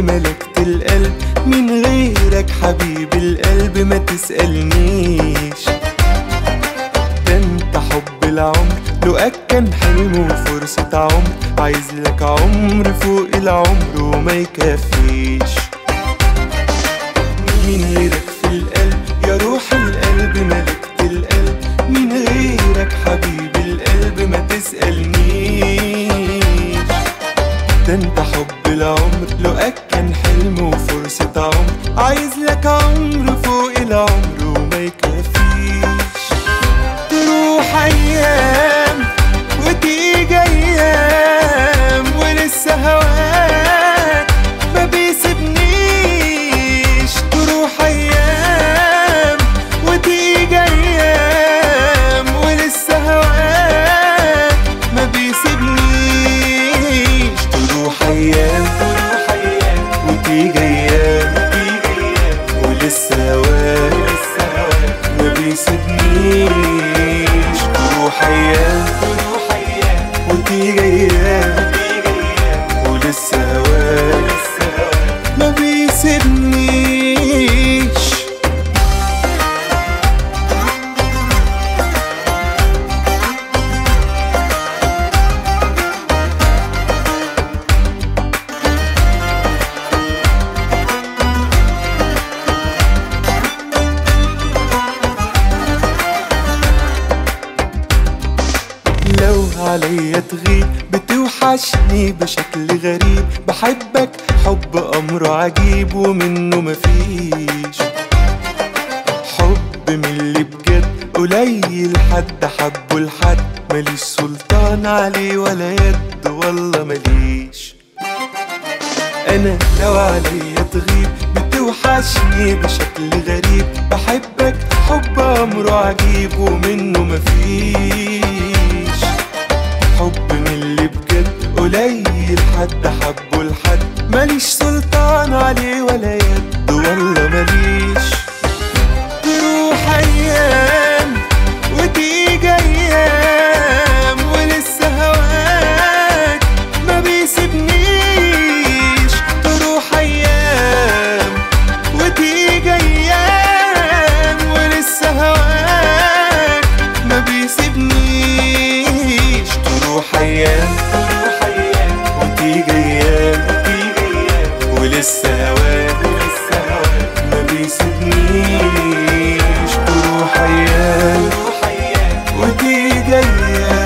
ملكت القلب من غيرك حبيب القلب؟ ما تسألنيش. ده انت حب العمر لو كان حلم وفرصة عمر عايز لك عمر فوق العمر وما يكفيش. من غيرك في القلب؟ يا روح القلب ملكت القلب. من غيرك حبيب القلب؟ ما تسألنيش. العمر وما يكفيش. تروح أيام وتيجي أيام ولسه هواك ما بيسيبنيش. تروح أيام وتيجي أيام ولسه هواك ما بيسيبنيش. تروح أيام وتيجي عليا تغيب بتوحشني بشكل غريب. بحبك حب أمر عجيب ومنه مفيش. حب من اللي بجد قليل. حد حبه لحد ماليش سلطان عليه ولا يد والله ماليش. أنا لو عليا تغيب بتوحشني بشكل غريب. بحبك حب امره عجيب ومنه مفيش. قليل حد حبه لحد. ماليش سلطان جاية.